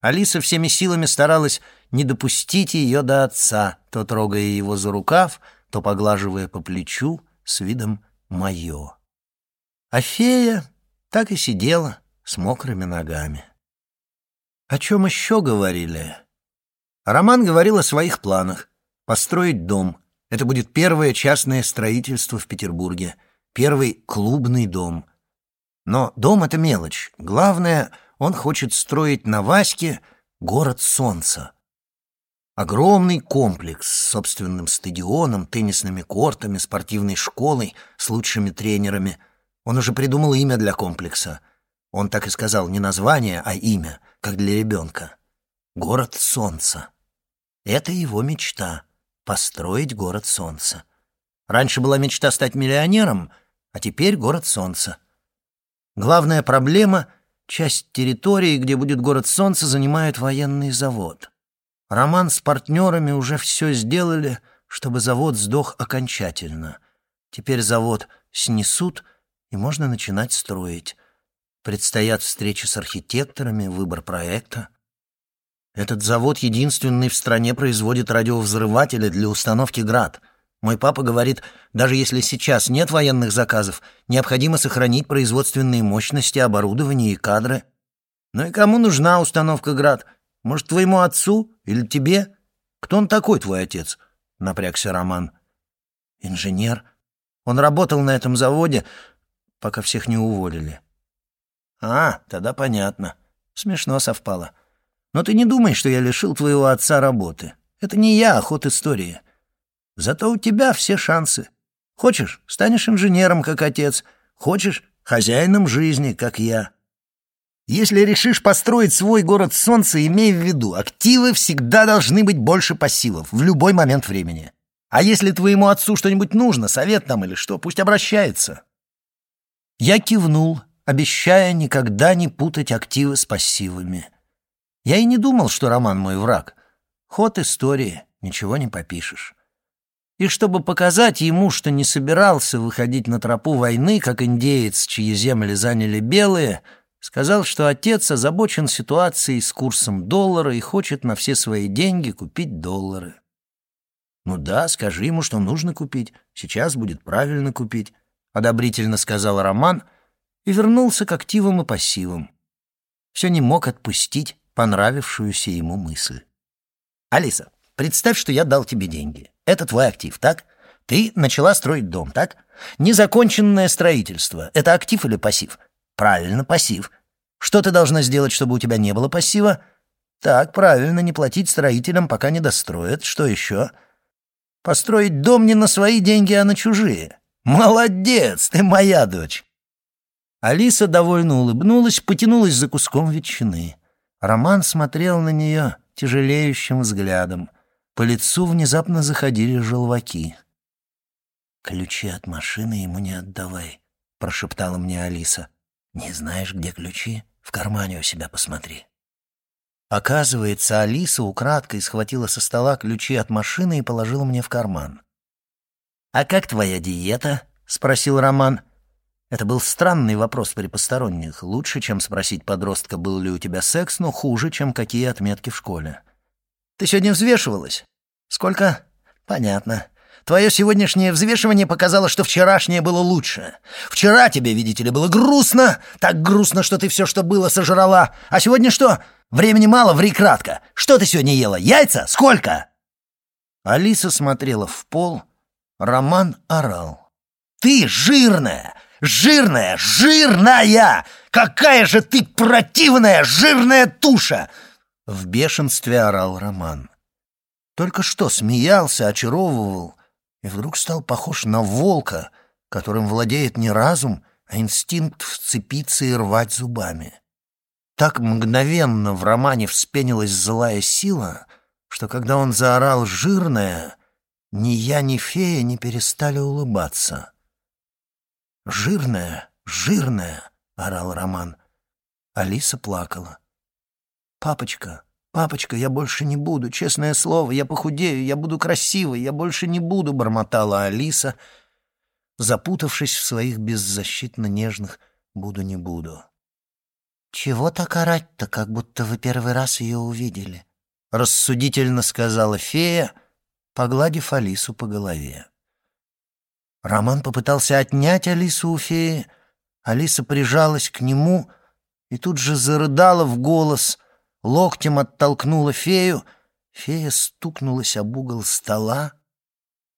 Алиса всеми силами старалась не допустить ее до отца, то трогая его за рукав, то поглаживая по плечу с видом «моё». А фея так и сидела с мокрыми ногами. О чем еще говорили? Роман говорил о своих планах. Построить дом. Это будет первое частное строительство в Петербурге. Первый клубный дом. Но дом — это мелочь. Главное, он хочет строить на Ваське город солнца. Огромный комплекс с собственным стадионом, теннисными кортами, спортивной школой с лучшими тренерами. Он уже придумал имя для комплекса. Он так и сказал, не название, а имя, как для ребенка. Город Солнца. Это его мечта — построить город Солнца. Раньше была мечта стать миллионером, а теперь город Солнца. Главная проблема — часть территории, где будет город Солнца, занимает военный завод. Роман с партнерами уже все сделали, чтобы завод сдох окончательно. Теперь завод снесут, и можно начинать строить. Предстоят встречи с архитекторами, выбор проекта. Этот завод единственный в стране производит радиовзрыватели для установки «Град». Мой папа говорит, даже если сейчас нет военных заказов, необходимо сохранить производственные мощности, оборудование и кадры. Ну и кому нужна установка «Град»? Может, твоему отцу или тебе? Кто он такой, твой отец?» — напрягся Роман. «Инженер. Он работал на этом заводе, пока всех не уволили». «А, тогда понятно. Смешно совпало. Но ты не думай, что я лишил твоего отца работы. Это не я, а ход истории. Зато у тебя все шансы. Хочешь, станешь инженером, как отец. Хочешь, хозяином жизни, как я. Если решишь построить свой город солнца, имей в виду, активы всегда должны быть больше пассивов в любой момент времени. А если твоему отцу что-нибудь нужно, совет там или что, пусть обращается. Я кивнул, обещая никогда не путать активы с пассивами. Я и не думал, что Роман мой враг. Ход истории, ничего не попишешь. И чтобы показать ему, что не собирался выходить на тропу войны, как индеец, чьи земли заняли белые, сказал, что отец озабочен ситуацией с курсом доллара и хочет на все свои деньги купить доллары. «Ну да, скажи ему, что нужно купить. Сейчас будет правильно купить», — одобрительно сказал Роман и вернулся к активам и пассивам. Все не мог отпустить понравившуюся ему мысль. «Алиса, представь, что я дал тебе деньги. Это твой актив, так? Ты начала строить дом, так? Незаконченное строительство — это актив или пассив? Правильно, пассив. Что ты должна сделать, чтобы у тебя не было пассива? Так, правильно, не платить строителям, пока не достроят. Что еще? Построить дом не на свои деньги, а на чужие. Молодец, ты моя дочь. Алиса довольно улыбнулась, потянулась за куском ветчины. Роман смотрел на нее тяжелеющим взглядом — по лицу внезапно заходили желваки. «Ключи от машины ему не отдавай», — прошептала мне Алиса. «Не знаешь, где ключи? В кармане у себя посмотри». Оказывается, Алиса украдкой схватила со стола ключи от машины и положила мне в карман. «А как твоя диета?» — спросил Роман. Это был странный вопрос при посторонних. Лучше, чем спросить подростка, был ли у тебя секс, но хуже, чем какие отметки в школе. Ты сегодня взвешивалась? Сколько? Понятно. Твое сегодняшнее взвешивание показало, что вчерашнее было лучше. Вчера тебе, видите ли, было грустно. Так грустно, что ты все, что было, сожрала. А сегодня что? Времени мало, ври кратко. Что ты сегодня ела? Яйца? Сколько?» Алиса смотрела в пол. Роман орал. «Ты жирная! Жирная! Жирная! Какая же ты противная жирная туша! В бешенстве орал Роман. Только что смеялся, очаровывал, и вдруг стал похож на волка, которым владеет не разум, а инстинкт вцепиться и рвать зубами. Так мгновенно в романе вспенилась злая сила, что когда он заорал «жирная», ни я, ни фея не перестали улыбаться. «Жирная, жирная!» — орал Роман. Алиса плакала. «Папочка, папочка, я больше не буду, честное слово, я похудею, я буду красивой, я больше не буду», — бормотала Алиса, запутавшись в своих беззащитно нежных «буду, не буду». «Чего так орать-то, как будто вы первый раз ее увидели?» — рассудительно сказала фея, погладив Алису по голове. Роман попытался отнять Алису у феи. Алиса прижалась к нему и тут же зарыдала в голос — локтем оттолкнула фею. Фея стукнулась об угол стола.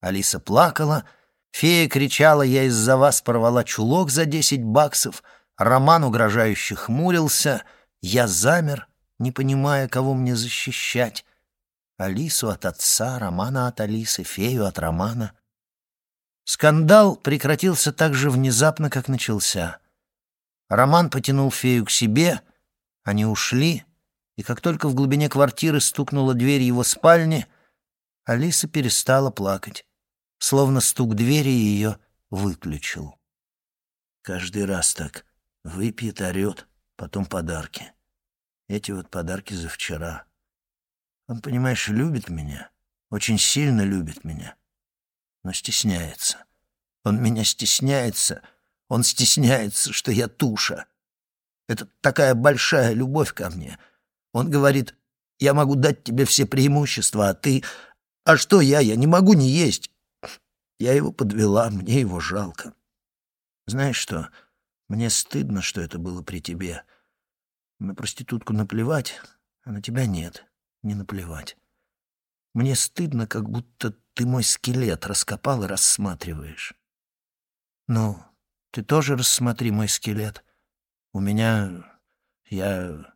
Алиса плакала. Фея кричала, я из-за вас порвала чулок за десять баксов. Роман угрожающе хмурился. Я замер, не понимая, кого мне защищать. Алису от отца, Романа от Алисы, фею от Романа. Скандал прекратился так же внезапно, как начался. Роман потянул фею к себе, они ушли — и как только в глубине квартиры стукнула дверь его спальни, Алиса перестала плакать, словно стук двери ее выключил. Каждый раз так выпьет, орет, потом подарки. Эти вот подарки за вчера. Он, понимаешь, любит меня, очень сильно любит меня, но стесняется. Он меня стесняется, он стесняется, что я туша. Это такая большая любовь ко мне — он говорит, я могу дать тебе все преимущества, а ты... А что я? Я не могу не есть. Я его подвела, мне его жалко. Знаешь что, мне стыдно, что это было при тебе. На проститутку наплевать, а на тебя нет, не наплевать. Мне стыдно, как будто ты мой скелет раскопал и рассматриваешь. Ну, ты тоже рассмотри мой скелет. У меня... Я...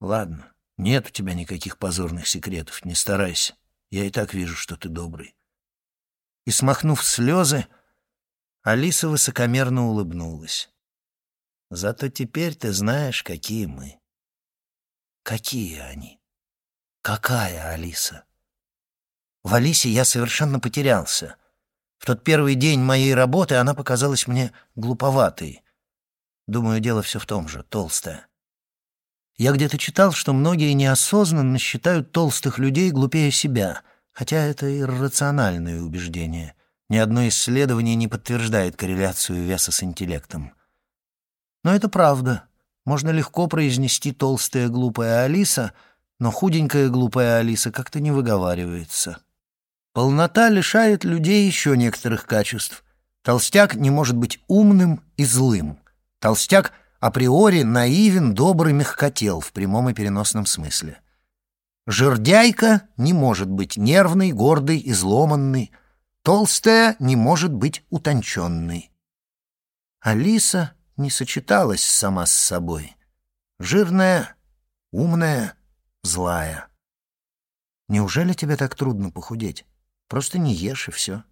Ладно, нет у тебя никаких позорных секретов, не старайся. Я и так вижу, что ты добрый. И, смахнув слезы, Алиса высокомерно улыбнулась. Зато теперь ты знаешь, какие мы. Какие они? Какая Алиса? В Алисе я совершенно потерялся. В тот первый день моей работы она показалась мне глуповатой. Думаю, дело все в том же, толстая. Я где-то читал, что многие неосознанно считают толстых людей глупее себя, хотя это иррациональное убеждение. Ни одно исследование не подтверждает корреляцию веса с интеллектом. Но это правда. Можно легко произнести «толстая глупая Алиса», но худенькая глупая Алиса как-то не выговаривается. Полнота лишает людей еще некоторых качеств. Толстяк не может быть умным и злым. Толстяк априори наивен, добрый, мягкотел в прямом и переносном смысле. Жердяйка не может быть нервной, гордой, изломанной. Толстая не может быть утонченной. Алиса не сочеталась сама с собой. Жирная, умная, злая. Неужели тебе так трудно похудеть? Просто не ешь и все.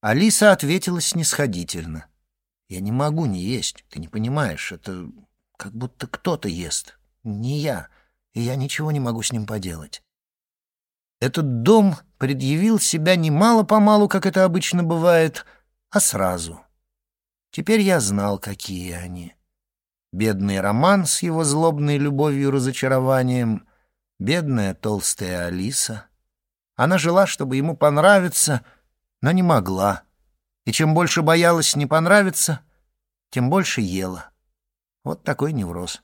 Алиса ответила снисходительно. Я не могу не есть, ты не понимаешь, это как будто кто-то ест, не я, и я ничего не могу с ним поделать. Этот дом предъявил себя не мало-помалу, как это обычно бывает, а сразу. Теперь я знал, какие они. Бедный Роман с его злобной любовью и разочарованием, бедная толстая Алиса. Она жила, чтобы ему понравиться, но не могла. И чем больше боялась не понравиться, тем больше ела. Вот такой невроз.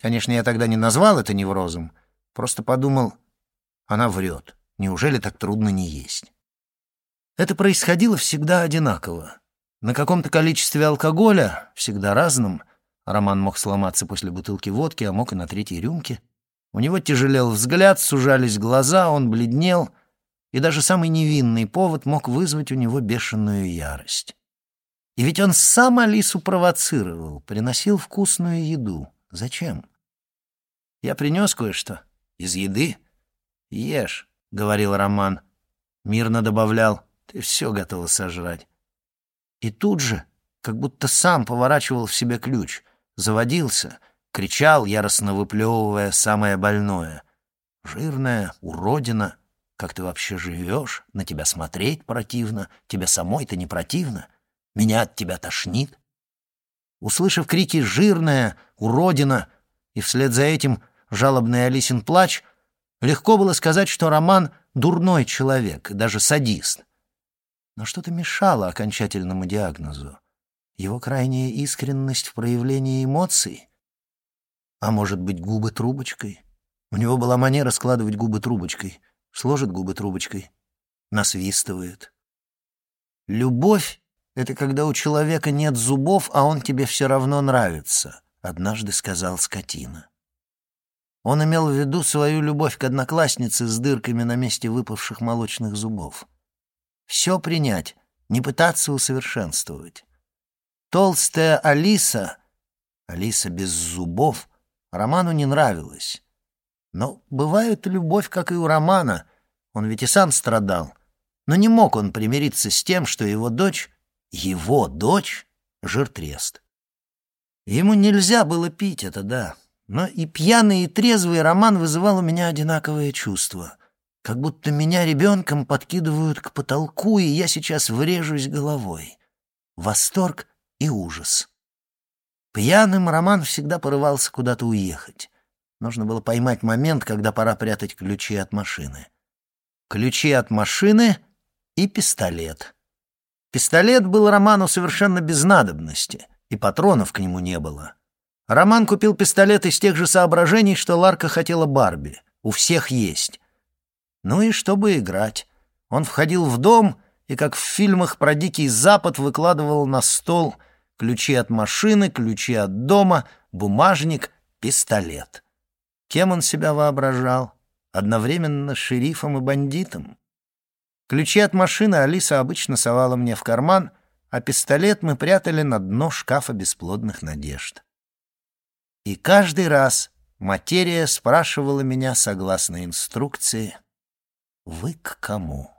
Конечно, я тогда не назвал это неврозом, просто подумал, она врет. Неужели так трудно не есть? Это происходило всегда одинаково. На каком-то количестве алкоголя, всегда разном, Роман мог сломаться после бутылки водки, а мог и на третьей рюмке, у него тяжелел взгляд, сужались глаза, он бледнел, и даже самый невинный повод мог вызвать у него бешеную ярость. И ведь он сам Алису провоцировал, приносил вкусную еду. Зачем? Я принес кое-что. Из еды? Ешь, — говорил Роман. Мирно добавлял, ты все готова сожрать. И тут же, как будто сам поворачивал в себе ключ, заводился, кричал, яростно выплевывая самое больное. «Жирная, уродина, как ты вообще живешь? На тебя смотреть противно, тебе самой-то не противно? Меня от тебя тошнит?» Услышав крики «жирная», «уродина» и вслед за этим жалобный Алисин плач, легко было сказать, что Роман — дурной человек, даже садист. Но что-то мешало окончательному диагнозу. Его крайняя искренность в проявлении эмоций? А может быть, губы трубочкой? У него была манера складывать губы трубочкой. Сложит губы трубочкой. Насвистывает. Любовь — это когда у человека нет зубов, а он тебе все равно нравится, однажды сказал скотина. Он имел в виду свою любовь к однокласснице с дырками на месте выпавших молочных зубов. Все принять, не пытаться усовершенствовать. Толстая Алиса, Алиса без зубов, Роману не нравилась. Но бывает любовь, как и у Романа. Он ведь и сам страдал. Но не мог он примириться с тем, что его дочь, его дочь, жиртрест. Ему нельзя было пить, это да. Но и пьяный, и трезвый Роман вызывал у меня одинаковое чувство как будто меня ребенком подкидывают к потолку, и я сейчас врежусь головой. Восторг и ужас. Пьяным Роман всегда порывался куда-то уехать. Нужно было поймать момент, когда пора прятать ключи от машины. Ключи от машины и пистолет. Пистолет был Роману совершенно без надобности, и патронов к нему не было. Роман купил пистолет из тех же соображений, что Ларка хотела Барби. У всех есть. Ну и чтобы играть. Он входил в дом и, как в фильмах про Дикий Запад, выкладывал на стол ключи от машины, ключи от дома, бумажник, пистолет. Кем он себя воображал? Одновременно шерифом и бандитом? Ключи от машины Алиса обычно совала мне в карман, а пистолет мы прятали на дно шкафа бесплодных надежд. И каждый раз материя спрашивала меня, согласно инструкции, вы к кому?